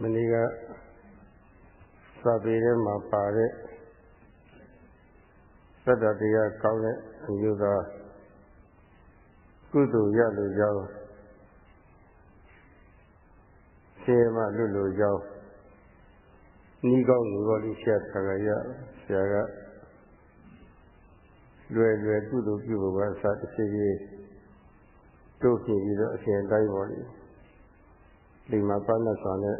မနေ့ကစာပေထဲမှာပါတဲ့သတ္တတရားကောင်းတဲ့အမျိုးသားကုသိုလ်ရလို့ကြောင်းဆင်းရဲမှလွတ်လို့ကြောင်းဤကောင်းလို့လို့ဆရာဆရာရဆရာကလွယ်လွယ်ကုသိုလ်ပြုဖို့ကအစတစ်ဖြည်းဖြည်းတို့ဖြစ်ပြီးတော့အရှင်တိုင်းပေါ်လေဒီမှာပန်းနဲ့ဆောင်နဲ့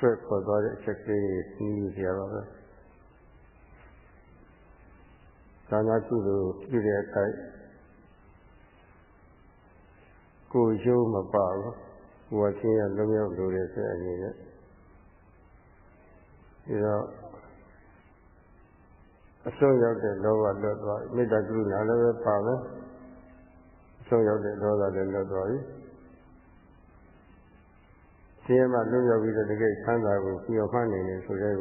ဆွဲခေါ်သွားတဲ့အချက်ကလေးကိုနှီးကြရပါပဲ။ဒါနာကုသိုလ်ပြုတဲ့အတိုင်းကိုရုံးမပါဘူး။ကိုယ်ချင်းရလုံးရောက်လို့ရတဲ့အနေနဲ့ဒီတော့အဆုံးရောက်တဲ့လောဘလွတ်သွားမေတ္တာကရုဏာလည်းပဲပါမယ်။အဆုံးရောက်တဲ့ဒေါသလည်းလွတ်သွားပြီ။ဆ င်းရဲမှလွတ်ရောက်ပြီးတော့တကယ်ချမ်းသာကိုပြောမှနေနေဆိုတဲ့က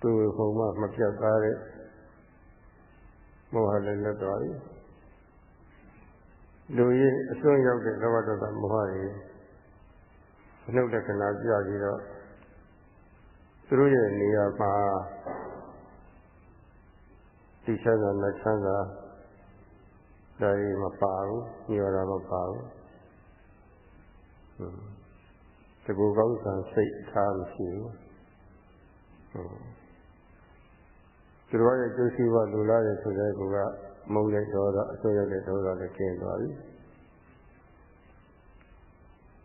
သူ့ဘုံမှမပြတ်သားတဲ့မောဟလည်းလွတ်သွားပြီလူကြီးအစွန်းရောက်တဲ့လောဘဒေါသမောဟတွေအနှုတ်လက္ခဏာပြပြီးတော့သူတို့ရဲ့နေရာမှာဒီချမ်းသာနဲ့ချမ်းသာဒါတွေမပါဘူးညော်တာမပါဘူး တကူကောင်းဆံစိတ်ထားမရှိဘူးသူတို့ရဲ့ကျိုးရှိဘလူလာတဲ့ဆိုတဲ့ကူကမုန်းတဲ့ဒေါသအဆွေးရတဲ့ဒေါသလည်းကျင်းသွားပြီ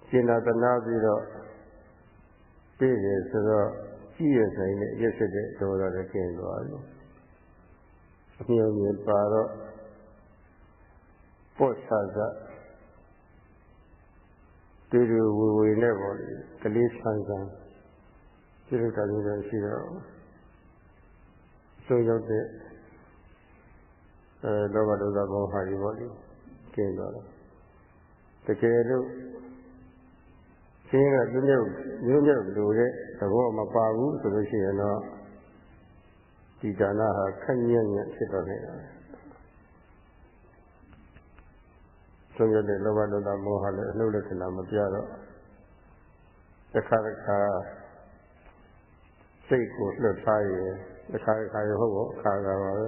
ရှင်းတာတနာပြီးတော့ပြည့်တယ်ဆိုတော့ကြည့်ရဆိုင်တဲ့ရက်စက်တဲ့ဒေါသလည်းကျင်းသွားပြီအမြင်မြင်ပါတော့ပော့ဆာဆာ တူတူဝေဝေနဲ့ပေါ့လေကလေးဆန်းဆန်းပြည့်တာမျိုးလည်းရှိတော့ဆုံးရောက်တဲ့အဲလောဘဒေါသမောဟတွေပေါ့လေကျင်းသွားတော့တကယ်လို့ရှင်းကသူမျိုးမျိုးမျိုးလိုတဲ့သဘောမပါဘူးဆိုလို့ရှိရင်တော့ဒီဒါနဟာခက်ညံ့ညံ့ဖြစ်တော့နေတာ ဆုံးရတဲ့လောဘဒေါသမောဟလည်းအနှုတ်လက္ခဏာမပြတော့တစ်ခါတစ်ခါစိတ်ကိုလွတ်ထားရင်တစ်ခါတစ်ခါရဟုတ်ပေါ့အခါကပါပဲ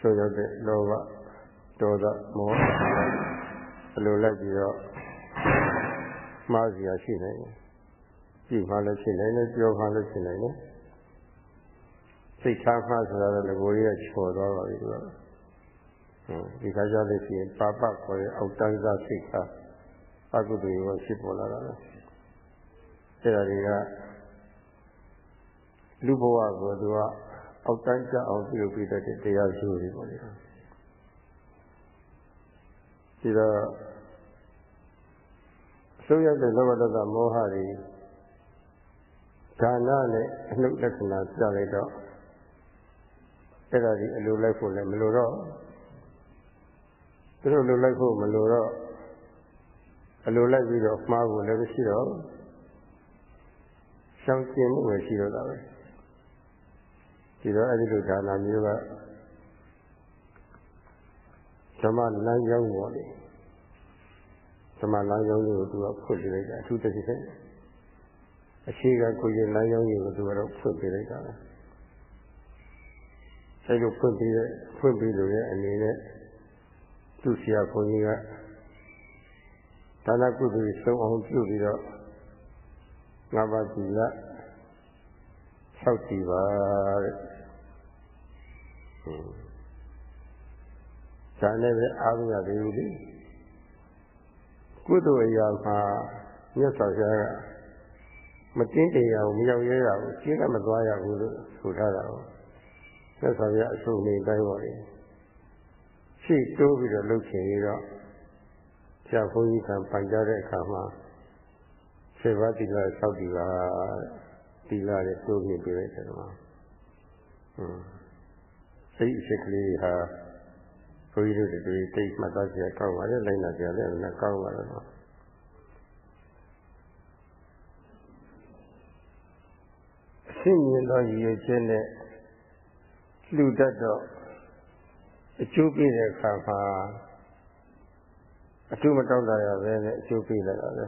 ဆုံးရတဲ့လောဘဒေါသမောဟအလိုလိုက်ပြီးတော့မှားစီရရှိနေတယ်ကြည့်မှလည်းဖြစ်နိုင်တယ်ပြောမှလည်းဖြစ်နိုင်တယ်စိတ်ထားမှဆိုတာလည်းငကိုကြီးကချော်သွားပါပြီသူက ဒီခါကျလို့ရှိရင်ပါပခေါ်တဲ့အောက်တန်းစားစိတ်ကအကုသိုလ်ရောဖြစ်ပေါ်လာတာလေအဲ့ဒါတွေကလူဘဝကိုသူကအောက်တန်းကြအောင်ပြုလုပ်ပြီးတဲ့တရားရှိတွေပေါ့လေဒီတော့ဆုံးရတဲ့လောဘဒေါသမောဟတွေဒါနနဲ့အနှုတ်လက္ခဏာပြလိုက်တော့အဲ့ဒါဒီအလိုလိုက်ဖို့လည်းမလိုတော့ သူတို့လိုလိုက်ဖို့မလိုတော့အလိုလိုက်ပြီးတော့မှားဖို့လည်းမရှိတော့ရှောင်ကျင်မှုပဲရှိတော့တာပဲဒီတော့အဲ့ဒီလိုဒါနာမျိုးကဓမ္မလမ်းကြောင်းပေါ်လေဓမ္မလမ်းကြောင်းကိုသူကဖွင့်ပြလိုက်တာအထူးသဖြင့်အခြေခံကိုယ်ရင်လမ်းကြောင်းကိုသူကတော့ဖွင့်ပြလိုက်တာပဲအဲလိုဖွင့်ပြဖွင့်ပြလို့ရဲ့အနေနဲ့ သူ့ဆရာဘုန်းကြီးကဒါနကုသိုလ်ဆုံးအောင်ပြုပြီးတော့ငါးပါးသီလဆောက်တည်ပါတဲ့ဒါနဲ့ပဲအားမရသေးဘူးလေကုသိုလ်အရာမှာမြတ်စွာဘုရားကမတင်းတရာကိုမရောက်ရဲရဘူးရှင်းကမသွားရဘူးလို့ဆိုထားတာကိုမြတ်စွာဘုရားအဆုံးနေတိုင်းပါလေ ရှိတိုးပြီးတော့လှုပ်ချင်ပြီးတော့ဆရာဘုန်းကြီးကပန်ကြားတဲ့အခါမှာဆေဘာတိလာဆောက်တည်ပါတိလာတဲ့တိုးမြင့်ပြလိုက်တယ်ကွာဟွန်းစိတ်အစ်ကလေးဟာဘုန်းကြီးတို့တွေတိတ်မှတ်သားကြကောက်ပါလေလိုက်နာကြလေအဲ့ဒါကောက်ပါတော့အရှင်းမြင်သောရည်ရွယ်ချက်နဲ့လှူတတ်တော့ အကျိုးပေးတဲ့အခါမှာအထူးမတောင်းတရပဲနဲ့အကျိုးပေးလိုက်တာပဲ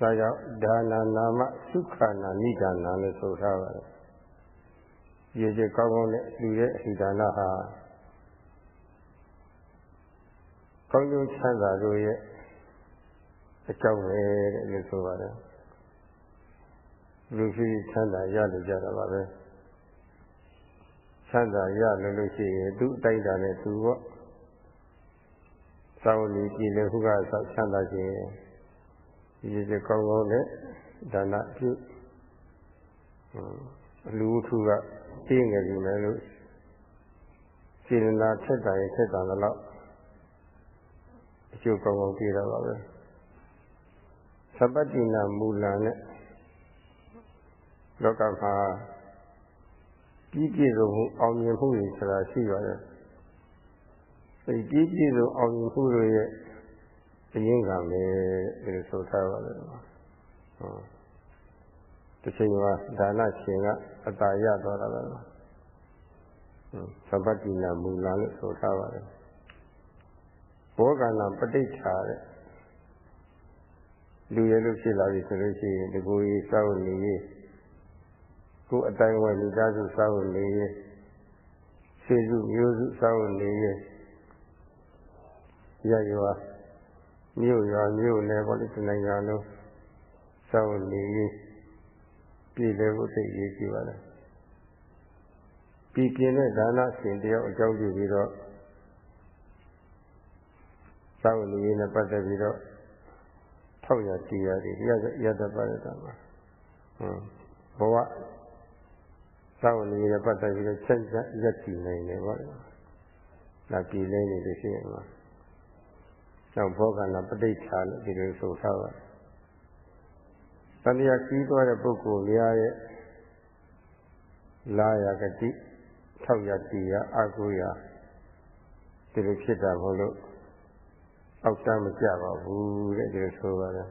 ဒါကြောင့်ဒါနာနာမသုခနာနိဒါနာလို့ဆိုထားပါတယ်ရေကျကောင်းကောင်းနဲ့လူရဲ့အဟိဒါနဟာကောင်းကျိုးချမ်းသာတို့ရဲ့အကြောင်းပဲတဲ့လို့ဆိုပါတယ်လူရှိချမ်းသာရလို့ကြတာပါပဲ ချမ်းသာရလို့လို့ရှိရင်သူ့အတိုင်းတာနဲ့သူပေါ့စောင့်နေကြည့်လေခုကဆောက်ချမ်းသာခြင်းဒီစကောင်းကောင်းနဲ့ဒါနပြုလူထုကသိငယ်ပြီမယ်လို့စေတနာထက်တာရင်ထက်တာတော့အကျိုးကောင်းကောင်းပြတာပါပဲသပ္ပတ္တိနာမူလနဲ့လောကမှာ ပြီးပြည့်စုံမှုအောင်မြင်မှုတွေဆိုတာရှိပါတယ်ဒီပြီးပြည့်စုံအောင်မြင်မှုတွေရဲ့အရင်းကလည်းဒီလိုဆိုထားပါတယ်ဟောတစ်ချိန်မှာဒါနရှင်ကအတာရသွားတာပဲသဗ္ဗတိနာမူလာလို့ဆိုထားပါတယ်ဘောကနာပဋိဋ္ဌာတဲ့လူရလို့ဖြစ်လာပြီဆိုလို့ရှိရင်ဒီကိုကြီးစောင့်နေရေး ကိုအတိုင်းဝယ်လူသားစုစောင့်နေရေးစေစုမျိုးစုစောင့်နေရေးရရွာမြို့ရွာမြို့နယ်ပေါ့လေဒီနိုင်ငံလုံးစောင့်နေရေးပြည်တယ်ကိုသိရေးကြည့်ပါလားပြည်ပြင်းတဲ့ဒါနရှင်တယောက်အကြောင်းပြုပြီးတော့စောင့်နေရေးနဲ့ပတ်သက်ပြီးတော့ထောက်ရတီးရတယ်ရရတပါရတာပါဟွန်းဘဝ စောင့်နေရေးနဲ့ပတ်သက်ပြီးတော့ချက်ချက်ရက်တည်နိုင်တယ်ပေါ့လေဒါပြည်လဲနေလို့ရှိရင်ပါနောက်ဘောကနာပဋိဋ္ဌာလို့ဒီလိုဆိုထားပါတဏှာကြီးသွားတဲ့ပုဂ္ဂိုလ်များရဲ့လာရကတိထောက်ရတီရအာကိုရဒီလိုဖြစ်တာမဟုတ်လို့အောက်တမ်းမကြပါဘူးတဲ့ဒီလိုဆိုပါတယ်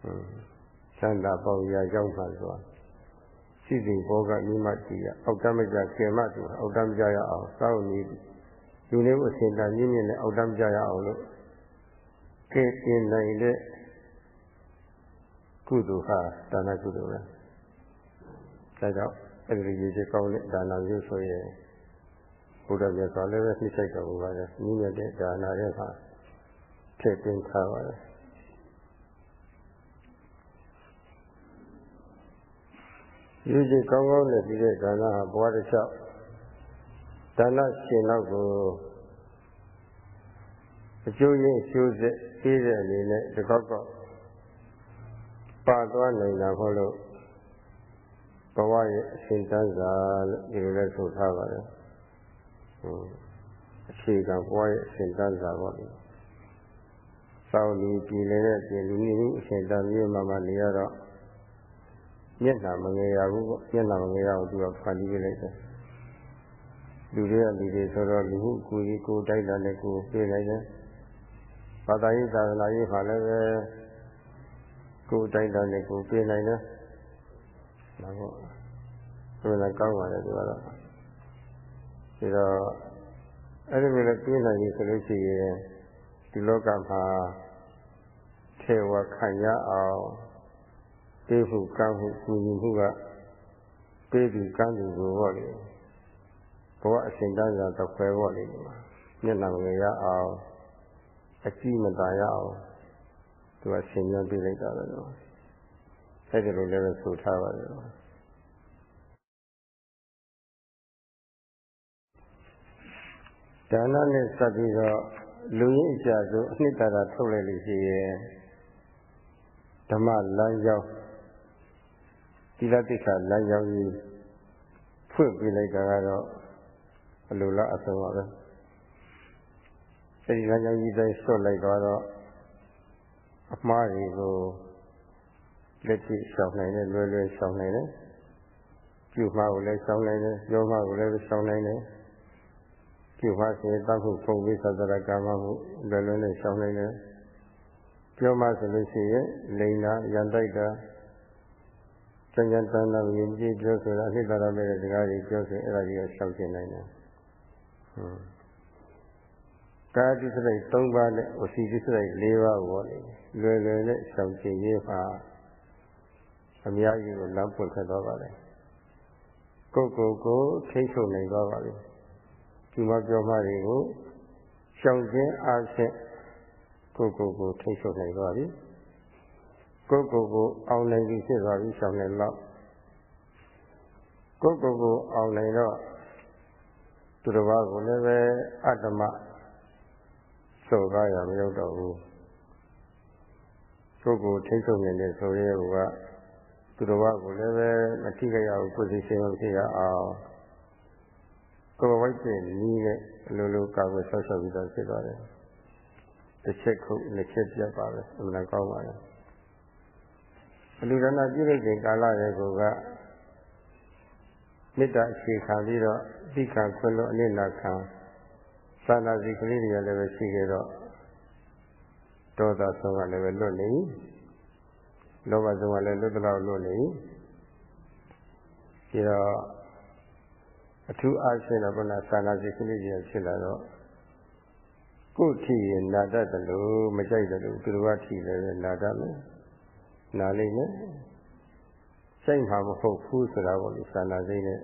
ဟွန်းသန္တာပေါရရောက်ပါဆိုတာ ရှိစဉ်ဘောကမိမတီရအောက်တမ်းမကြခင်မတူအောက်တမ်းမကြရအောင်စောင့်နေလူနေဖို့အစဉ်တန်မြင့်မြင့်နဲ့အောက်တမ်းမကြရအောင်လို့ကဲတင်နိုင်တဲ့ကုသိုလ်ဟာဒါနကုသိုလ်ပဲဒါကြောင့်အဲ့ဒီရည်ကြီးကောင်းတဲ့ဒါနမျိုးဆိုရင်ဘုရားမြတ်စွာလည်းပဲသိစိတ်တော်မူပါတယ်။မြင့်မြတ်တဲ့ဒါနရဲ့ဟာထည့်သွင်းထားပါတယ်။ ရည်ကြီးကောင်းကောင်းနဲ့ပြီးတဲ့ဒါနဟာဘဝတစ်လျှောက်ဒါနရှင်တော့ကိုအကျိုးရင်းအကျိုးဆက်ပြီးတဲ့အနေနဲ့ဒီကောက်ကောက်ပါသွားနိုင်တာဟုတ်လို့ဘဝရဲ့အရှင်တန်းစာလို့ဒီလိုလဲဆိုထားပါတယ်။ဟိုအခြေခံဘဝရဲ့အရှင်တန်းစာပေါ့လေ။စောင့်လူပြည်နေတဲ့ပြည်လူမျိုးအရှင်တန်းမျိုးမှမှနေရတော့ မျက်နှာမငယ်ရဘူးပေါ့မျက်နှာမငယ်ရဘူးသူကဖန်တီးပေးလိုက်တယ်။လူတွေကလူတွေဆိုတော့လူကိုကိုယ်ကိုတိုက်တာနဲ့ကိုယ်ပြေးလိုက်တယ်။ဘာသာရေးသာသနာရေးမှာလည်းပဲကိုယ်တိုင်းတာနဲ့ကိုယ်ပြေးနိုင်တယ်။ဒါပေါ့။ဘယ်လိုကောင်းပါလဲဒီကတော့။ဒီတော့အဲ့ဒီလိုပြေးနိုင်ပြီဆိုလို့ရှိရင်ဒီလောကမှာထေဝခံရအောင် ပြေးဖို့ကမ်းဖို့ကူညီမှုကပြေးပြီးကမ်းသူကိုပေါ့လေဘဝအစဉ်တန်းစာတစ်ခွဲပေါ့လေမျက်နှာငယ်ရအောင်အကြည့်မตายရအောင်သူကဆင်ញံပြလိုက်တာပဲတော့အဲ့ဒီလိုလည်းဆိုထားပါတယ်ဒါနနဲ့စပ်ပြီးတော့လူရင်းအကြဆိုအနှစ်သာရထုတ်လိုက်လို့ရှိရင်ဓမ္မလမ်းကြောင်းသီ လတိခလမ်းကြောင်းကြီးဖွင့်ပြလိုက်တာကတော့အလိုလားအဆုံးပါပဲအဲဒီလမ်းကြောင်းကြီးတိုင်းဆွတ်လိုက်တော့အမှားတွေကိုလက်ရှိရှောင်နိုင်တယ်လွယ်လွယ်ရှောင်နိုင်တယ်ပြုမှားကိုလည်းရှောင်နိုင်တယ်ပြောမှားကိုလည်းရှောင်နိုင်တယ်ပြုမှားဆိုရင်တောက်ဖို့ပုံပြီးသတ္တရကာမမှုလွယ်လွယ်နဲ့ရှောင်နိုင်တယ်ပြောမှဆိုလို့ရှိရင်လိန်တာရန်တိုက်တာ စံကြံတန်တာယဉ်ကျေးပြောဆိုတာအနှစ်သာရမဲ့တဲ့စကားတွေပြောဆိုအဲ့ဒါကြီးကိုရှောင်ကျင်နိုင်တယ်ဟွန်းကာတိစရိုက်၃ပါးနဲ့ဝစီတိစရိုက်၄ပါးကိုလေလွယ်လွယ်နဲ့ရှောင်ကျင်ရေးမှာအများကြီးကိုလမ်းပွင့်ခဲ့တော့ပါလေကိုယ်ကိုယ်ကိုထိတ်ချုပ်နိုင်သွားပါပြီဒီမှာပြောမှတွေကိုရှောင်ကျင်အားဖြင့်ကိုယ်ကိုယ်ကိုထိတ်ချုပ်နိုင်သွားပြီ ကိုယ်ကိုယ်ကိုအောင်နိုင်ပြီဖြစ်သွားပြီရှောင်နိုင်တော့ကိုယ်ကိုယ်ကိုအောင်နိုင်တော့သူတစ်ပါးကိုလည်းပဲအတ္တမစော်ကားရမရောက်တော့ဘူးကိုယ်ကိုထိတ်ဆုံးနေတဲ့ဆိုရဲကသူတော်ဘာကိုလည်းပဲမထိကြရဘူးကိုယ်စီရှင်လို့ဖြစ်ရအောင်ကိုယ်ဝိုက်တဲ့နီးနဲ့အလိုလိုကာကွယ်ဆောက်ရှောက်ပြီးတော့ဖြစ်သွားတယ်တစ်ချက်ခုနှစ်ချက်ပြတ်ပါပဲအမှန်ကောင်းပါလေအ လူဒနာပြည့်တဲ့ချိန်ကာလရဲ့ကိုကမေတ္တာအခြေခံပြီးတော့သိခံခွင့်လို့အနစ်နာခံသာနာစီကလေးတွေကလည်းပဲရှိခဲ့တော့ဒေါသဆုံးကလည်းပဲလွတ်နေလောဘဆုံးကလည်းလွတ်တော့လွတ်နေပြီးတော့အထူးအားဖြင့်တော့ဘုရားသာနာစီကလေးတွေဖြစ်လာတော့ကိုယ်ထီရင်နာတတ်တယ်လို့မကြိုက်တယ်လို့သူတို့ကထီလည်းနာတတ်မယ် နာလိမ့်မယ်စိတ်မှာမဟုတ်ဘူးဆိုတာကိုသာနာစိတ်နဲ့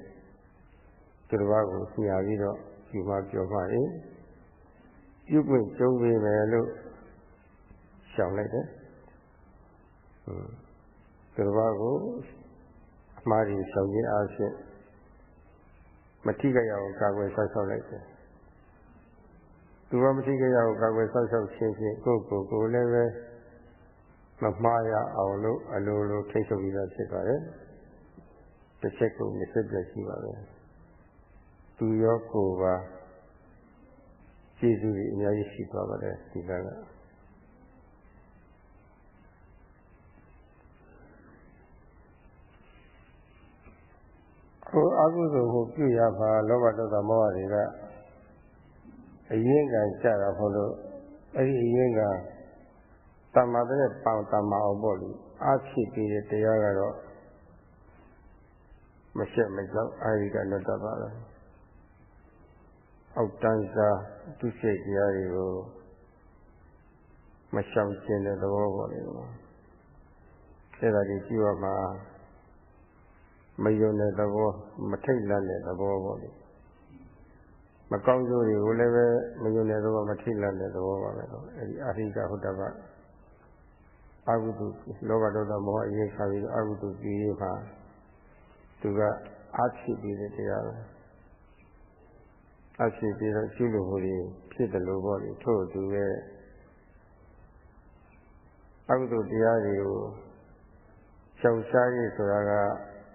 သူတို့ကကိုညာပြီးတော့ယူမပြောမှရင်ပြုပွင့်ကျုံးပေးမယ်လို့ရှောင်လိုက်တယ်။သူတစ်ပါးကိုအမှားကြီးရှောင်ခြင်းအားဖြင့်မထိကြရအောင်ကာကွယ်ဆောက်ရှောက်လိုက်တယ်။သူကမထိကြရအောင်ကာကွယ်ဆောက်ရှောက်ခြင်းဖြင့်ကိုယ့်ကိုယ်ကိုလည်းပဲ မမှားရအောင်လို့အလိုလိုထိတ်ထုတ်ပြီးတော့ဖြစ်ပါတယ်။တစ်ချက်ကိုမစစ်ပြရှိပါပဲ။သူရောကိုယ်ပါကျေးဇူးတွေအများကြီးရှိသွားပါတယ်ဒီကကဟိုအကုသိုလ်ကိုပြုရပါလောဘဒေါသမောဟတွေကအရင်ကကြတာဖို့လို့အဲ့ဒီအရင်က တမ္မာတဲ့ပေါင်တမ္မာအောင်ပေါ့လေအဖြစ်ပြီးတဲ့တရားကတော့မရှက်မကြောက်အာရိကလွတ်တတ်ပါလားအောက်တန်းစားသူစိတ်တရားတွေကိုမရှောင်ကျင်တဲ့သဘောပေါ်နေတော့အဲ့ဒါကြီးကြည့်ရမှာမယုံတဲ့သဘောမထိတ်လန့်တဲ့သဘောပေါ့လေမကောင်းကျိုးတွေကိုလည်းပဲမယုံတဲ့သဘောမထိတ်လန့်တဲ့သဘောပါပဲတော့အဲ့ဒီအာဟိကဟုတ်တပါ အာဟုတုလောဘဒေါသမောဟအရေးခါပြီးအာဟုတုကြည်ရပါသူကအားဖြစ်ပြီးတဲ့တရားပဲအဖြစ်ပြီးတော့ရှုလို့ဟိုဒီဖြစ်တယ်လို့ပေါ့လေထို့သူရဲ့အကုသိုလ်တရားတွေကိုရှောင်ရှားရေးဆိုတာက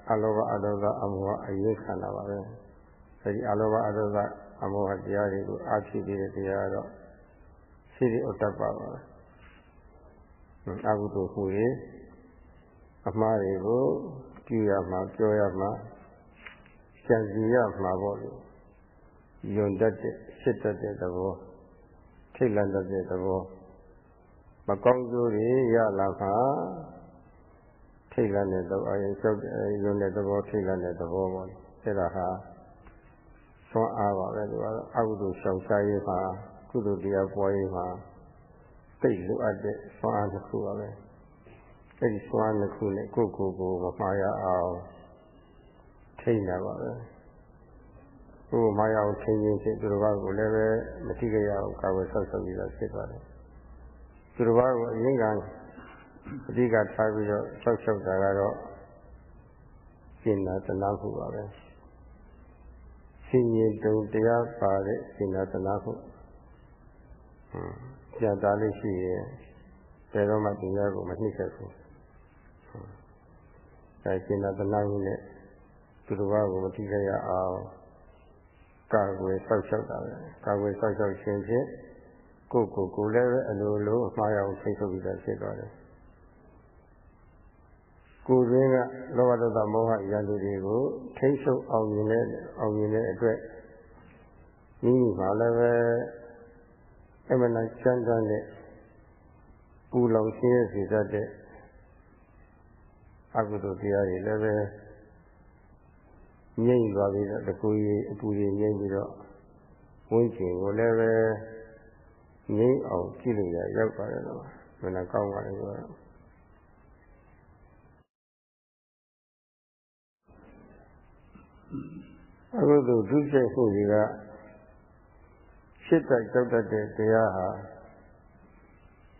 အလောဘအဒေါသအမောဟအရေးခံတာပါပဲအဲဒီအလောဘအဒေါသအမောဟတရားတွေကိုအဖြစ်ပြီးတဲ့တရားတော့ရှိရိဥတ္တပပါပဲ အကုသိုလ်ဟူတွေအမှားတွေကိုပြုရမှာပြောရမှာကြံစီရမှာပေါ့လေယွန်တတ်တဲ့ဖြစ်တတ်တဲ့သဘောထိတ်လန့်တတ်တဲ့သဘောမကောင်းကျိုးတွေရလာခါထိတ်လန့်တဲ့သဘောအရင်လျှောက်ယွန်တဲ့သဘောထိတ်လန့်တဲ့သဘောပေါ့အဲ့ဒါဟာသွန်အားပါပဲသူကတော့အကုသိုလ်ရှောင်ရှားရေးမှာကုသိုလ်တရားပွားရေးမှာ သိလိုအပ်တဲ့သွန်အားတစ်ခုပါပဲအဲ့ဒီသွန်အားတစ်ခုနဲ့ကိုယ့်ကိုယ်ကိုမမှားရအောင်ထိတ်နေပါပဲကိုယ်မာယာကိုထင်ခြင်းဖြင့်သူတစ်ပါးကိုလည်းပဲမတိကြရအောင်ကာဝယ်ဆောက်ရှောက်ပြီးတော့ဖြစ်သွားတယ်သူတစ်ပါးကိုအရင်ကအဓိကထားပြီးတော့ဆောက်ရှောက်တာကတော့ရှင်းတာတနာခုပါပဲရှင်ရင်တုံတရားပါတဲ့ရှင်းတာတနာခုဟွန်း ပြန်သားလေးရှိရင်ဘယ်တော့မှတရားကိုမနှိမ့်ဆက်ဘူးအဲရှင်းတာတနာခုနဲ့သူတစ်ပါးကိုမတိကြရအောင်ကာကွယ်ဆောက်ရှောက်တာပဲကာကွယ်ဆောက်ရှောက်ခြင်းဖြင့်ကိုယ်ကိုယ်ကိုလည်းပဲအလိုလိုအမှားရအောင်ထိထုတ်ပြီးတော့ဖြစ်သွားတယ်ကိုယ်ရင်းကလောဘဒေါသမောဟရန်သူတွေကိုထိထုတ်အောင်မြင်တဲ့အောင်မြင်တဲ့အတွက်မိမိမှာလည်းပဲ အမှန်တန်ချမ်းသာတဲ့ပူလောင်ရှင်းရစေတတ်တဲ့အကုသိုလ်တရားတွေလည်းပဲငြိမ့်သွားပြီးတော့တကူကြီးအပူကြီးငြိမ့်ပြီးတော့ဝိကျင်ကိုလည်းပဲငြိမ်းအောင်ကြည့်လို့ရရောက်ပါတယ်တော့မနာကောင်းပါလေကွာအခုသူဒုစရိုက်မှုတွေက ရှစ်တိုက်တောက်တတ်တဲ့တရားဟာ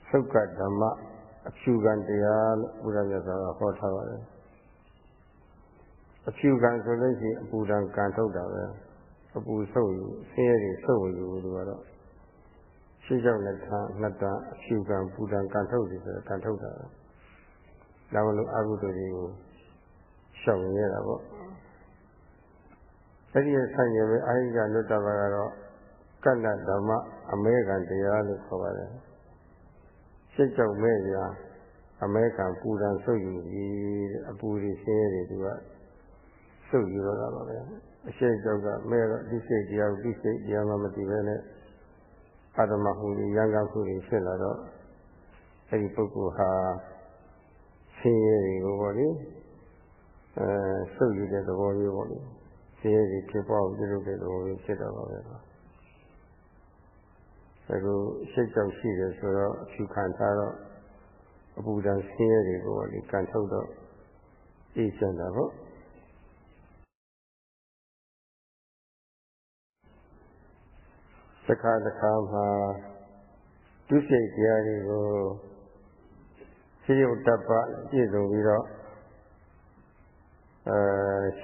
သုက္ကဓမ္မအဖြူကံတရားလို့ဘုရားမြတ်စွာဘုရားဟောထားပါတယ်အဖြူကံဆိုလို့ရှိရင်အပူဒံကံထုတ်တာပဲအပူဆုပ်ယူဆင်းရဲတွေဆုပ်ယူလို့ကတော့ရှင်းကြောက်လက်ထာနှစ်တန်အဖြူကံပူဒံကံထုတ်တယ်ဆိုတော့ကံထုတ်တာပဲဒါမလို့အကုသိုလ်တွေကိုရှောင်ရတာပေါ့အဲ့ဒီဆိုင်ရပဲအာဟိကလွတ်တပါကတော့ ကတ္တဓမ္မအမေကံတရားလို့ခေါ်ပါတယ်ရှင်းကြောက်မဲ့ရာအမေကံပူဒံဆုပ်ယူပြီးအပူတွေဆင်းရဲတွေသူကဆုပ်ယူတော့တာပါပဲအရှိတ်ကြောက်ကမဲ့တော့ဒီစိတ်တရားဒီစိတ်တရားမှမသိပဲနဲ့အာတမဟုရံကမှုတွေဖြစ်လာတော့အဲ့ဒီပုဂ္ဂိုလ်ဟာဆင်းရဲတွေကိုပေါ့လေအဲဆုပ်ယူတဲ့သဘောမျိုးပေါ့လေဆင်းရဲတွေဖြစ်ပေါ်ပြုလုပ်တဲ့သဘောမျိုးဖြစ်တော့ပါပဲ အခုရှိတ်ကြောက်ရှိတယ်ဆိုတော့အဖြူခံထားတော့အပူဓာတ်ဆင်းရဲတွေကိုပေါ့လေကန်ထုတ်တော့အေးချမ်းတာပေါ့တစ်ခါတစ်ခါမှာဒုစိတ်တရားတွေကိုရှိရုပ်တပ္ပပြည့်စုံပြီးတော့အဲ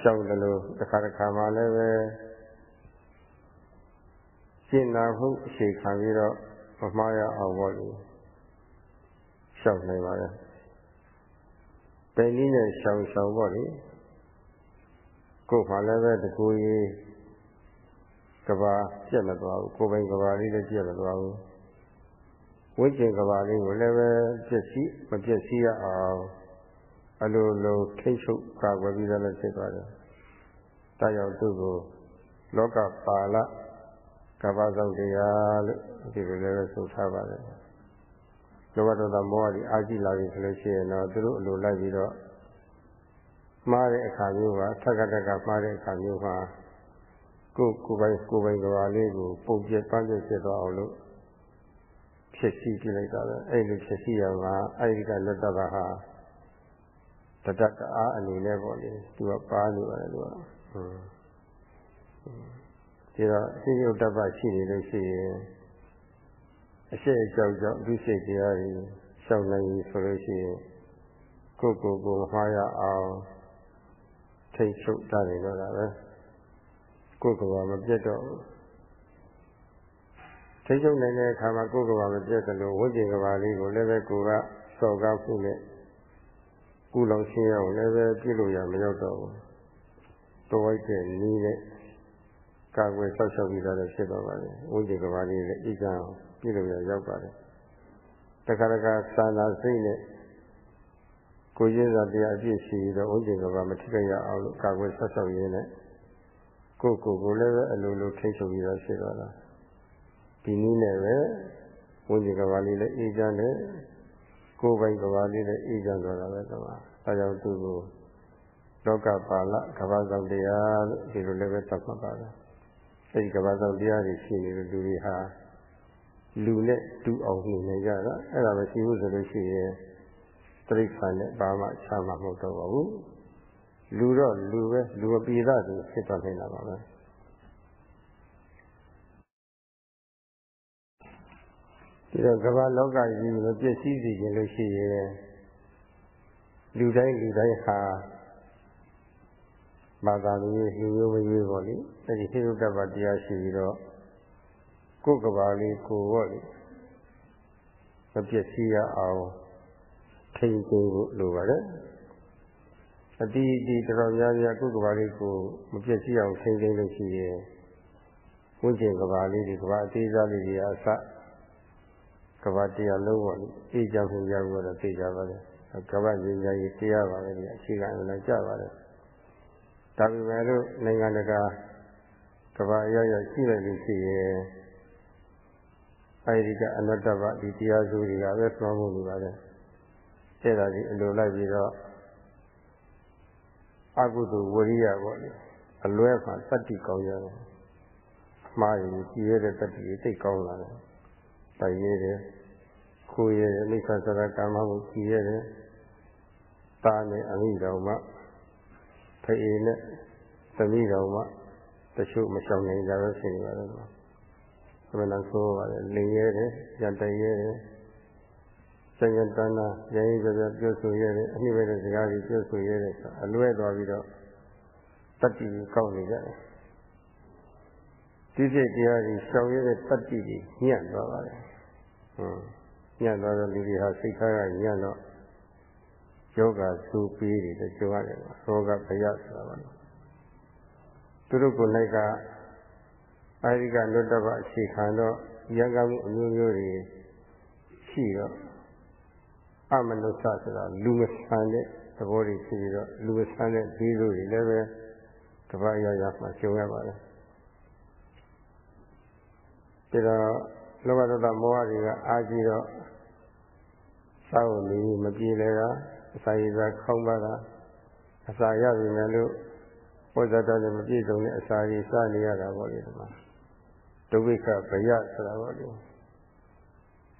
ရှောက်တယ်လို့တစ်ခါတစ်ခါမှလည်းပဲ ရှင်းနာမှုအရှိခံပြီးတော့မမှားရအောင်ပေါ့လေရှောက်နိုင်ပါရဲ့ပင်နည်းနဲ့ရှောင်ရှောင်ပေါ့လေကိုယ်မှလည်းပဲတကူကြီးကဘာပြက်မသွားဘူးကိုယ်ပိုင်ကဘာလေးလည်းပြက်မသွားဘူးဝိကျင်ကဘာလေးကိုလည်းပဲပြက်စီးမပြက်စီးရအောင်အလိုလိုထိတ်ချုပ်ကာကွယ်ပြီးတော့လည်းဖြစ်သွားတယ်။တာရောက်သူ့ကိုလောကပါဠ ကဘာဆောင်တရားလို့ဒီလိုလည်းဆိုထားပါတယ်။လောဘဒေါသမောဟတွေအာကြည့်လာပြီဆိုလို့ရှိရင်တော့သူတို့အလိုလိုက်ပြီးတော့မှားတဲ့အခါမျိုးကသက္ကတကမှားတဲ့အခါမျိုးကကိုယ်ကိုယ်ပိုင်ကိုယ်ပိုင်ကဘာလေးကိုပုံပြပန်းပြဖြစ်သွားအောင်လို့ဖြစ်စီပြလိုက်တာပဲအဲ့လိုဖြစ်စီရမှာအဲ့ဒီကလွတ်တတ်တာဟာတတတအားအနေနဲ့ပေါ့လေသူကပါနေပါတယ်သူကဟွန်း ဒီတော့အရှိယုတ်တပရှိနေလို့ရှိရင်အရှိအကြောက်ကြောင့်ဒီစိတ်တရားကြီးရှောင်နိုင်ပြီဆိုလို့ရှိရင်ကိုယ်ကိုယ်ကိုမှားရအောင်ထိတ်ချုပ်တာနေတော့တာပဲကိုယ်ကဘာမပြတ်တော့ဘူးထိတ်ချုပ်နိုင်တဲ့အခါမှာကိုယ်ကဘာမပြတ်တယ်လို့ဝိဉ္ဇဉ်ကဘာလေးကိုလည်းပဲကိုယ်ကစော်ကားမှုနဲ့ကုလောင်ရှင်းအောင်လည်းပဲပြုလို့ရမရောက်တော့ဘူးတော်ဝိုက်တဲ့နည်းနဲ့ ကာကွယ်ဆောက်ရှောက်ပြီးသားလည်းဖြစ်တော့ပါတယ်ဝိဉ္ဇဉ်ကဘာလေးလည်းဤကံပြုလို့ရရောက်ပါတယ်တခါတခါသာနာစိတ်နဲ့ကိုရင်းစားတရားအပြည့်ရှိပြီးတော့ဝိဉ္ဇဉ်ကဘာမထိခိုက်ရအောင်လို့ကာကွယ်ဆောက်ရှောက်ရင်းနဲ့ကိုယ်ကိုယ်ကိုလည်းပဲအလိုလိုထိတ်ချုပ်ပြီးတော့ဖြစ်တော့တာဒီနည်းနဲ့ပဲဝိဉ္ဇဉ်ကဘာလေးလည်းအေးချမ်းတယ်ကိုယ်ပိုင်ကဘာလေးလည်းအေးချမ်းသွားတာပဲကွာအဲကြောင့်သူ့ကိုလောကပါဠကဘာဆောင်တရားလို့ဒီလိုလည်းပဲသတ်မှတ်ပါတယ် အဲဒီကဘာဆောင်တရားတွေရှိနေတဲ့လူတွေဟာလူနဲ့တူအောင်နေနေကြတာအဲ့ဒါပဲရှိဖို့ဆိုလို့ရှိရင်တိရစ္ဆာန်နဲ့ဘာမှခြားမှာမဟုတ်တော့ပါဘူးလူတော့လူပဲလူအပိသသူဖြစ်သွားနေတာပါပဲဒီတော့ကမ္ဘာလောကကြီးမပြည့်စည်စေခြင်းလို့ရှိရင်လူတိုင်းလူတိုင်းဟာ ဘာသာမျိုးလူမျိုးမရွေးပေါ့လေအဲဒီဟိရုတ္တပတရားရှိပြီးတော့ကိုယ်ကဘာလေးကိုပေါ့လေမပြည့်စည်ရအောင်ထိန်းသိမ်းဖို့လိုပါတယ်အတီးတီတော်များများကိုယ်ကဘာလေးကိုမပြည့်စည်အောင်ထိန်းသိမ်းလို့ရှိရင်ဝိဉ္ဇဉ်ကဘာလေးတွေကဘာအသေးစားလေးတွေအစကဘာတရားလုံးပေါ့အေးကြမှုရဖို့တော့သိကြပါတယ်ကဘာဉာဏ်ဉာဏ်ကြီးတရားပါပဲဒီအခြေခံအလည်းကြပါတယ် ဒါပေမဲ့လို့နိုင်ငံတကာကဘာအရရရှိလိုက်လို့ရှိရင်အဲဒီကအနတ္တဘဒီတရားစုတွေကပဲသွမ်းမှုနေပါတယ်အဲ့ဒါကြီးအလိုလိုက်ပြီးတော့အကုသိုလ်ဝရိယပေါ့လေအလွဲမှာတတ္တိကောင်းရတယ်မှားရင်ကြည်ရတဲ့တတ္တိသိကောင်းလာတယ်တစိုက်ရတယ်ခိုးရတယ်မိစ္ဆာစရကာမမှုကြည်ရတယ်တာနဲ့အမိတော်မှ ဖေးနဲ့သမီးတော်မှတချို့မရှောင်နိုင်ကြတော့ဖြစ်နေပါတော့သမဏဆိုးပါတယ်လင်ရတယ်ရတရရတယ်စဉ္ကတနာရရင်ကြပြပြောဆိုရတယ်အနှစ်ပဲတဲ့စကားကြီးပြောဆိုရတယ်ဆိုအလွဲသွားပြီးတော့တတ္တိကောက်နေကြတယ်ဒီစိတ်တရားကြီးရှောင်ရတဲ့တတ္တိကြီးညံ့သွားပါတယ်ဟွန်းညံ့သွားတော့လူတွေဟာစိတ်ထားကညံ့တော့ ယောဂဆူပေးတယ်ကြိုးရတယ်ရောဂဗယဆိုတာပါလို့သူတို့ကိုယ်၌ကအာရိကလွတ်တပအခြေခံတော့ရံကမှုအမျိုးမျိုးတွေရှိတော့အမနုဿဆိုတာလူမဆန်တဲ့သဘောတွေရှိပြီးတော့လူမဆန်တဲ့ဒီလိုတွေလည်းပဲတပတ်ရရမှရှုံရပါတယ်ဒါတော့လောဘဒေါသမောဟတွေကအာကြီးတော့စောင့်နေမပြေလဲတာ အစာရည်စားခေါင်းပါတာအစာရပြီမယ်လို့ဘုဇ္ဇတော်နဲ့မပြည့်စုံတဲ့အစာရည်စားနေရတာပေါ့လေဒီမှာဒုက္ခဗယဆိုတာပေါ့လေ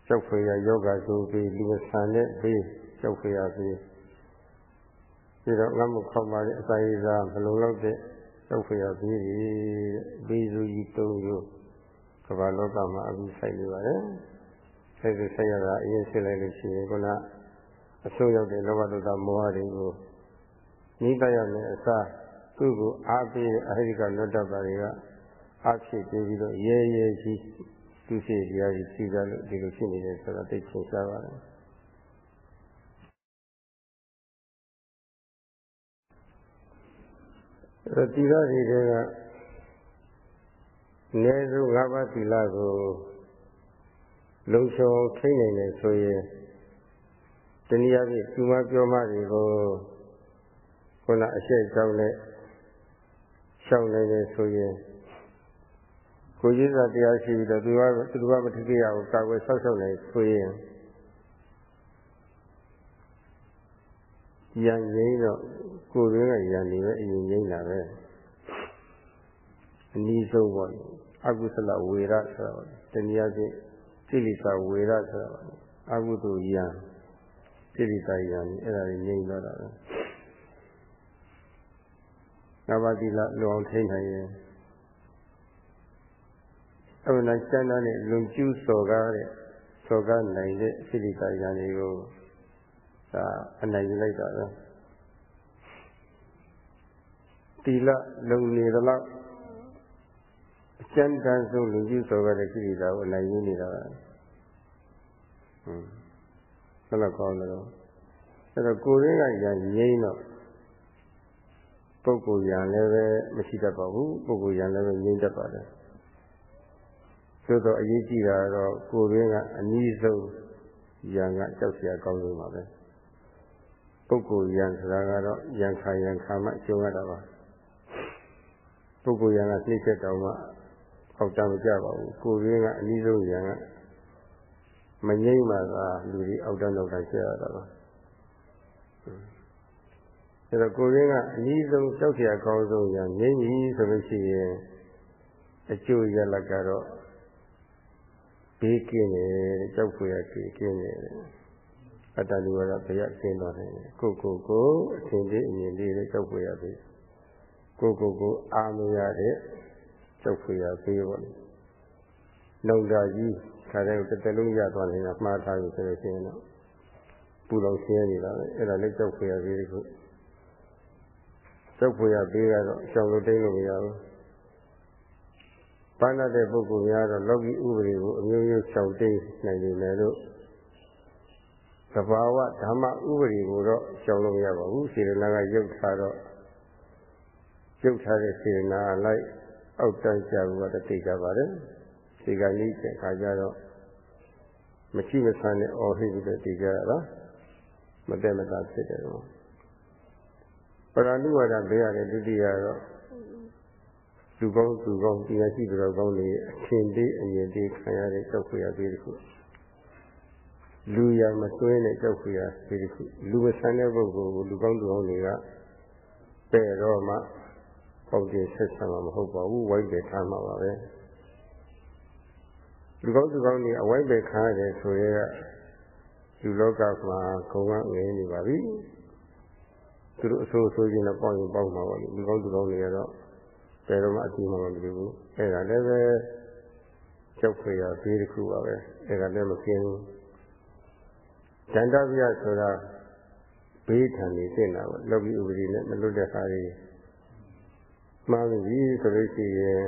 ကျောက်ဖွေရယောဂဆိုပြီးလူဆန်တဲ့ဘေးကျောက်ဖွေရပြီးပြီးတော့ငတ်မှုခေါပါတဲ့အစာရည်စားမလုံလောက်တဲ့ကျောက်ဖွေရပြီးဘေးစုကြီးတုံးရိုးကမ္ဘာလောကမှာအခုဆိုင်နေပါတယ်ဆိုင်သူဆိုင်ရတာအရင်ဖြစ်လိုက်လို့ရှိရင်ခုန အဆိုးရောက်တဲ့လောဘဒေါသမောဟတွေကိုနိဒရမယ်အစားသူ့ကိုအားပေးအဟိကလွတ်တတ်ပါတွေကအဖြစ်ပြီးပြီးတော့ရဲရဲရှိသူရှိတရားကြီးသိကြလို့ဒီလိုဖြစ်နေတယ်ဆိုတော့သိချင်ရှားပါတယ်အဲတိရတွေကအနည်းဆုံး၅ပါးသီလကိုလုံခြုံထိနိုင်တယ်ဆိုရင် တနည်းအားဖြင့်သူမပြောမတွေကိုခုနအရှိတ်ကြောင်းနဲ့ရှောင်နိုင်တယ်ဆိုရင်ကိုကြီးစားတရားရှိပြီးတော့သူကသူကမထကြရဘူးကာကွယ်ဆောက်ရှောက်နိုင်ဆိုရင်ရန်ငိမ့်တော့ကိုယ်ရင်းကရန်နေပဲအရင်ငိမ့်တာပဲအနည်းဆုံးပေါ့အကုသလဝေရဆိုတာပေါ့တနည်းအားဖြင့်ကိလေသာဝေရဆိုတာပေါ့အကုသိုလ်ရန် ကိလေသာရန်အဲ့ဒါကြီးငြိမ့်တော့တာပဲနဝတိလလွန်ထိန်နိုင်ရင်အမှန်ကျမ်းသားနဲ့လွန်ကျူးစော်ကားတဲ့စော်ကားနိုင်တဲ့ကိလေသာရန်တွေကိုဒါအနိုင်ယူလိုက်တာပဲတိလလုံနေသလောက်အကျဉ်းတန်းဆုံးလူကြီးဆိုကြတဲ့ကိလေသာကိုနိုင်ရင်းနေတာပဲဟွန်း ဘယ်လောက်ကောင်းလဲတော့အဲ့တော့ကိုယ်ရင်းကရန်ငြိမ်းတော့ပုဂ္ဂိုလ်ရန်လည်းပဲမရှိတတ်ပါဘူးပုဂ္ဂိုလ်ရန်လည်းပဲငြိမ်းတတ်ပါတယ်သို့တော့အရေးကြီးတာတော့ကိုယ်ရင်းကအနည်းဆုံးရန်ကကြောက်စရာကောင်းလို့ပါပဲပုဂ္ဂိုလ်ရန်ဆိုတာကတော့ရန်ခါရန်ခါမှအကျုံးရတာပါပုဂ္ဂိုလ်ရန်ကနှိမ့်ချက်တောင်မှအောက်တမ်းမကြပါဘူးကိုယ်ရင်းကအနည်းဆုံးရန်က မငြိမ့်ပါကလူတွေအောက်တန်းတော့တိုင်းဆက်ရတာပါအဲတော့ကိုရင်းကအနည်းဆုံးကြောက်ကြရကောင်းဆုံးရငြိမ့်ပြီဆိုလို့ရှိရင်အကျိုးရလကတော့ဘေးကင်းတယ်ကြောက်ဖွယ်ရကင်းတယ်အတ္တလူကတော့ဘယ်ရကင်းတော့တယ်ကိုကိုကိုအထင်သေးအမြင်လေးနဲ့ကြောက်ဖွယ်ရပြီကိုကိုကိုအာမရတဲ့ကြောက်ဖွယ်ရပြီပေါ့လေနှုတ်တာကြီး ခါတဲ့တစ်တလုံးရသွားတယ်ကမှားထားပြီဆိုလို့ရှိရင်တော့ပူလောင်ဆင်းနေတာပဲအဲ့ဒါလည်းကြောက်ဖွေရသေးတယ်ခုကြောက်ဖွေရသေးကတော့ရှောင်လို့တိတ်လို့မရဘူးပန်းတဲ့ပုဂ္ဂိုလ်များတော့လောကီဥပဒေကိုအမျိုးမျိုးရှောင်တိတ်နိုင်နေတယ်လို့သဘာဝဓမ္မဥပဒေကိုတော့ရှောင်လို့မရပါဘူးစေရနာကရုပ်ထားတော့ရုပ်ထားတဲ့စေရနာလိုက်အောက်တန်းကြဘူးကတော့သိကြပါတယ်ဒီကနေ့တဲ့ခါကျတော့ မရှိမဆန်းနဲ့အော်ဟိပြီးတော့သိကြရတာမတည့်မသာဖြစ်တယ်တော့ပရဏိဝါဒဘေးရတယ်ဒုတိယတော့လူကောင်းသူကောင်းတရားရှိကြတော့ကောင်းလေအရှင်သေးအမြင်သေးခံရတဲ့ကြောက်ခွေရသေးတခုလူရမသွင်းတဲ့ကြောက်ခွေရသေးတခုလူမဆန်းတဲ့ပုဂ္ဂိုလ်ကိုလူကောင်းသူကောင်းတွေကပဲ့တော့မှပေါက်တင်ဆက်ဆံမှာမဟုတ်ပါဘူးဝိုက်တယ်ထားမှာပါပဲ လူကောင်းသူကောင်းတွေအဝိုင်းပဲခါရတယ်ဆိုရဲလူလောကမှာခုံကငယ်နေပါပြီသူတို့အဆိုးအဆိုးချင်းတော့ပေါက်ရင်ပေါက်မှာပါလူကောင်းသူကောင်းတွေကတော့ဘယ်တော့မှအတိမမလို့ဘူးအဲ့ဒါလည်းပဲကြောက်ခွေရဘေးတစ်ခုပါပဲအဲ့ဒါလည်းမကင်းဘူးတန်တပြဆိုတာဘေးထန်နေတင်တာပေါ့လောကီဥပဒေနဲ့မလွတ်တဲ့ဟာတွေမှားပြီဆိုလို့ရှိရင်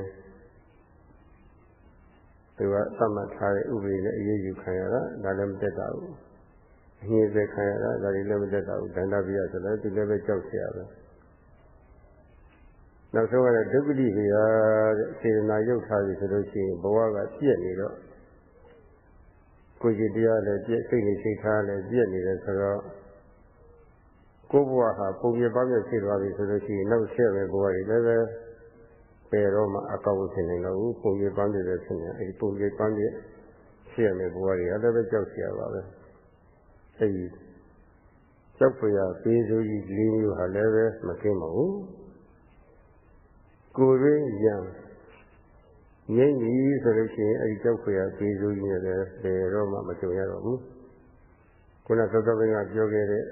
သူကသတ်မှတ်ထားတဲ့ဥပဒေနဲ့အရေးယူခံရတာဒါလည်းမတက်တာဘူးအငြင်းပဲခံရတာဒါလည်းမတက်တာဘူးဒန္တပြဆိုလည်းသူလည်းပဲကြောက်เสียပဲနောက်ဆုံးကတော့ဒုက္ခတိဘုရားတဲ့စေတနာရုပ်ထားပြီဆိုလို့ရှိရင်ဘဝကပြည့်နေတော့ကိုယ်ကြည်တရားလည်းပြည့်စိတ်နဲ့စိတ်ထားလည်းပြည့်နေတယ်ဆိုတော့ကိုယ်ဘဝဟာပုံပြပပြဖြစ်သွားပြီဆိုလို့ရှိရင်နောက်ဆက်ပဲဘဝတွေလည်းပဲ ပယ်တော့မှအကောက်ဖြစ်နေတော့ဘူးပုံပြပပြပဲဖြစ်နေအဲဒီပုံပြပပြဖြစ်ရမယ့်ဘဝတွေအဲ့ဒါပဲကြောက်เสียပါပဲအဲဒီကြောက်ဖွယ်ရပေးစိုးကြီး၄မျိုးဟာလည်းပဲမကင်းပါဘူးကိုယ်ရင်းရံငိမ့်ပြီဆိုလို့ရှိရင်အဲဒီကြောက်ဖွယ်ရပေးစိုးကြီးနဲ့လည်းဘယ်တော့မှမကြုံရတော့ဘူးခုနသောတော်ဘင်ကပြောခဲ့တဲ့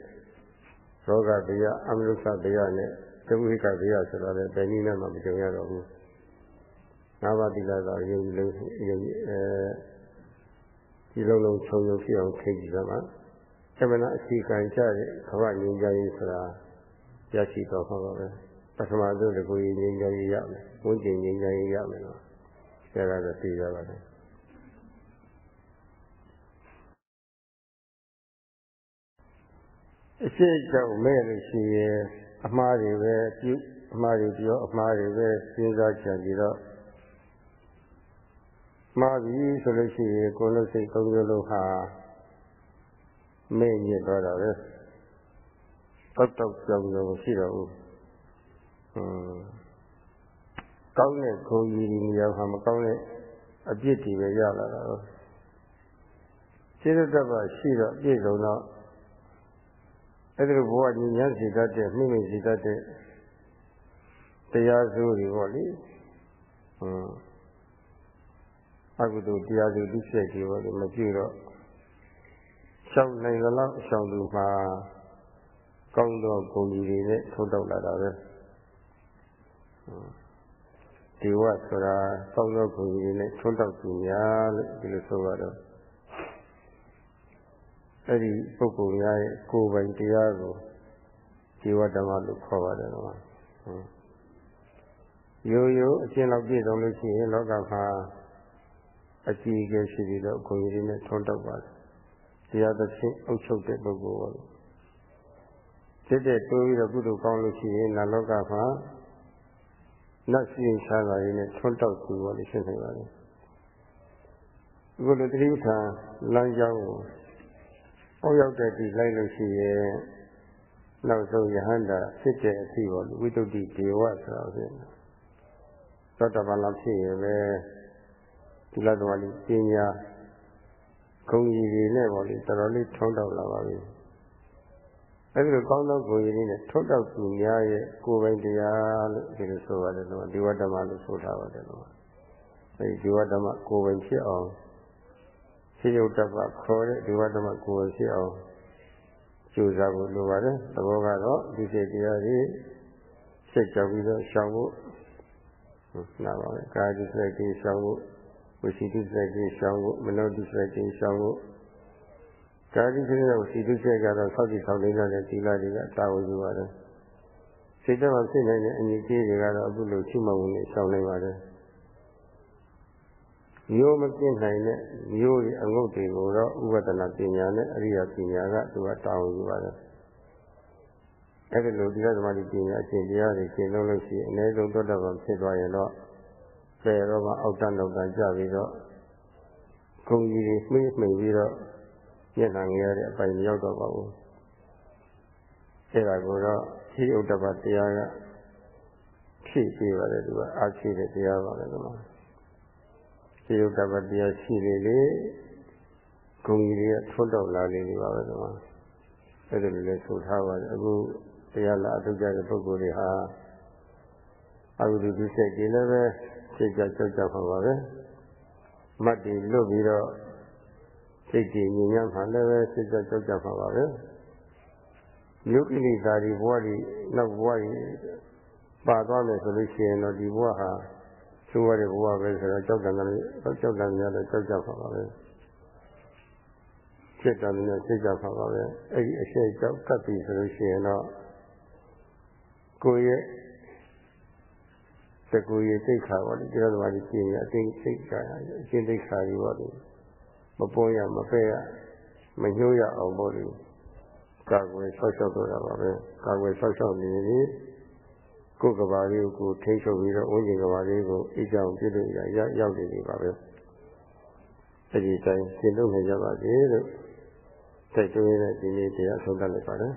ရောဂတရားအမလုသတရားနဲ့ သဝိကတရားဆိုတော့လည်းဘယ်နည်းနဲ့မှမကြုံရတော့ဘူးငါးပါးသီလသာယုံကြည်လို့ယုံကြည်အဲဒီလုံးလုံးခြုံခြုံဖြစ်အောင်ခေကြည့်ပါမှာသမဏအစီကံကြတဲ့ခဝငြိမ်းချမ်းရေးဆိုတာရရှိတော့မှာပါပဲပထမဆုံးတကူငြိမ်းချမ်းရေးရမယ်ဝိဉ္ဇဉ်ငြိမ်းချမ်းရေးရမယ်နော်ဆရာကတော့သိကြပါတယ်အရှိကြောင့်မဲ့လို့ရှိရင် အမှားတွေပဲပြုအမှားတွေပြောအမှားတွေပဲစဉ်းစားကြံပြီးတော့မှားပြီဆိုလို့ရှိရင်ကိုယ်လုံးစိတ်သုံးမျိုးလုံးဟာမဲ့ညစ်သွားတာပဲတောက်တောက်ကြောင်ကြောင်ရှိတော့ဘူးဟွန်းကောင်းတဲ့ခုံကြီးဒီနေရာမှာမကောင်းတဲ့အပြစ်တွေပဲရလာတာပဲစေတတ်ပါရှိတော့ပြည့်စုံတော့ အဲ့ဒီဘဝညီညာစီတတ်တဲ့မိမိစီတတ်တဲ့တရားစုတွေပေါ့လေဟွန်းအကုသိုလ်တရားစုတိကျကြီးပေါ့လေမကြည့်တော့ရှောင်းနိုင်သလောက်ရှောင်းသူမှာကောင်းသောဂုဏ်ကြီးတွေနဲ့ထုတ်တော့လာတာပဲဒီဝဆိုတာကောင်းသောဂုဏ်ကြီးတွေနဲ့ထုတ်တော့သူများလို့ဒီလိုဆိုရတော့ အဲ့ဒီပုဂ္ဂိုလ်များရဲ့ကိုယ်ပိုင်တရားကိုဇီဝဓမ္မလို့ခေါ်ပါတယ်ကွာရိုးရိုးအရှင်းလောက်ပြည့်စုံလို့ရှိရင်လောကမှာအကြည့်အကဲရှိပြီးတော့ဂုဏ်ကြီးတွေနဲ့ထွန်းတောက်ပါတယ်တရားသဖြင့်အုပ်ချုပ်တဲ့ပုဂ္ဂိုလ်ပေါ့စစ်တဲ့တိုးပြီးတော့ကုသိုလ်ကောင်းလို့ရှိရင်နတ်လောကမှာနတ်စီရှားတာရင်းနဲ့ထွန်းတောက်သူပေါ့လေရှင်းနေပါလေဒီလိုတတိပ္ပံလမ်းကြောင်းကို အောက်ရောက်တဲ့ဒီလိုက်လို့ရှိရင်နောက်ဆုံးယဟန္တာဖြစ်တဲ့အသည့်ပေါ့ဝိတုဒ္ဓိဒေဝဆိုတာဖြစ်နေသောတပန်လာဖြစ်ရင်ပဲဒီလတော်လေးပညာဂုံကြီးတွေနဲ့ပေါ့လေတော်တော်လေးထုံးတောက်လာပါပြီအဲဒီလိုကောင်းသောဂုံကြီးတွေနဲ့ထုံးတောက်သူများရဲ့ကိုယ်ပိုင်တရားလို့ဒီလိုဆိုပါတယ်လို့ဒီဝတ္တမလို့ဆိုထားပါတယ်လို့အဲဒီဒီဝတ္တမကိုယ်ပိုင်ဖြစ်အောင် ရှိယုတ်တပခေါ်တဲ့ဒီဝတ္တမကိုယ်ပိုင်ဖြစ်အောင်ကြိုးစားဖို့လိုပါတယ်သဘောကတော့ဒီစိတ်တရားတွေစိတ်ကြောက်ပြီးတော့ရှောင်ဖို့နားပါပဲကာယစိတ်တွေရှောင်ဖို့ဝစီတုစက်ကင်းရှောင်းဖို့မနောတုစက်ကင်းရှောင်းဖို့ကာတိစိတ်နဲ့ဝစီတုစက်ကတော့ဆောက်တည်ဆောက်နေတဲ့သီလတွေကတာဝန်ယူပါတယ်စိတ်ထဲမှာဖြစ်နေတဲ့အညီကြီးတွေကတော့အခုလိုရှိမှဝင်နေရှောင်းနေပါတယ် မျိုးမပြင့်နိုင်တဲ့မျိုးရဲ့အငုတ်တွေကိုတော့ဥပဒနာပညာနဲ့အရိယာပညာကသူကတာဝန်ယူပါတယ်အဲ့ဒီလိုဒီလိုဓမ္မတိပညာအရှင်တရားတွေရှင်းလို့လို့ရှိရင်အနည်းဆုံးသောတပန်ဖြစ်သွားရင်တော့ဆယ်တော့မှအောက်တန်းတော့တန်းကြပြီးတော့ဂုံကြီးတွေမှိမှိပြီးတော့မျက်နှာငယ်ရတဲ့အပိုင်မရောက်တော့ပါဘူးအဲ့ဒါကိုတော့ရှိဥဒ္ဒပတရားကဖြည့်ပေးပါတယ်သူကအားဖြည့်တဲ့တရားပါပဲကွာ ရှိဥဒ္ဒပတရားရှိလေလေဂုံကြီးတွေကထွတ်တော့လာလေနေပါပဲကွာအဲ့ဒါလည်းဆိုထားပါတယ်အခုတရားလာအထုတ်ကြတဲ့ပုဂ္ဂိုလ်တွေဟာအဝိဓိစိတ်ကြီးလည်းပဲစိတ်ကြကြောက်ကြပါပါပဲမတ်တွေလွတ်ပြီးတော့စိတ်တွေညဉ့်ညမ်းမှလည်းပဲစိတ်ကြောက်ကြောက်ကြပါပါပဲမြို့ကိလေသာတွေဘဝတွေနောက်ဘဝတွေပါသွားမယ်ဆိုလို့ရှိရင်တော့ဒီဘဝဟာ သိုးရတဲ့ဘဝပဲဆိုတော့ကြောက်တယ်လည်းကြောက်တယ်များလည်းကြောက်ကြပါပါပဲစိတ်တော်နဲ့စိတ်ကြပါပါပဲအဲ့ဒီအရှိကြောက်ကပ်ပြီဆိုလို့ရှိရင်တော့ကိုယ့်ရဲ့တကူရဲ့စိတ်ခါပါလေတရားသမားကြီးပြင်ရအသိစိတ်ခါအရှင်းစိတ်ခါကြီးပါလေမပေါ်ရမပဲ့ရမညှိုးရအောင်ပေါ့လေကာကွယ်ဆောက်ရှောက်တော့တာပါပဲကာကွယ်ဆောက်ရှောက်နေရင် ကိုယ်ကဘာလေးကိုထိန်းချုပ်ပြီးတော့ဝိညာဉ်ကဘာလေးကိုအကြောင်းပြည့်လို့ရရောက်နေနေပါပဲအဲဒီတိုင်းရှင်းလို့နေကြပါစေလို့တိုက်တွန်းနေတဲ့ဒီနေ့တရားဆုံးသတ်လိုက်ပါတယ်